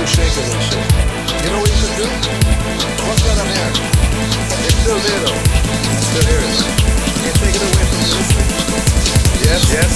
was shaking and shit. You know what you should do? What's that on there? It's still there though. I still here. it. Can't take it away from you. Yes, yes,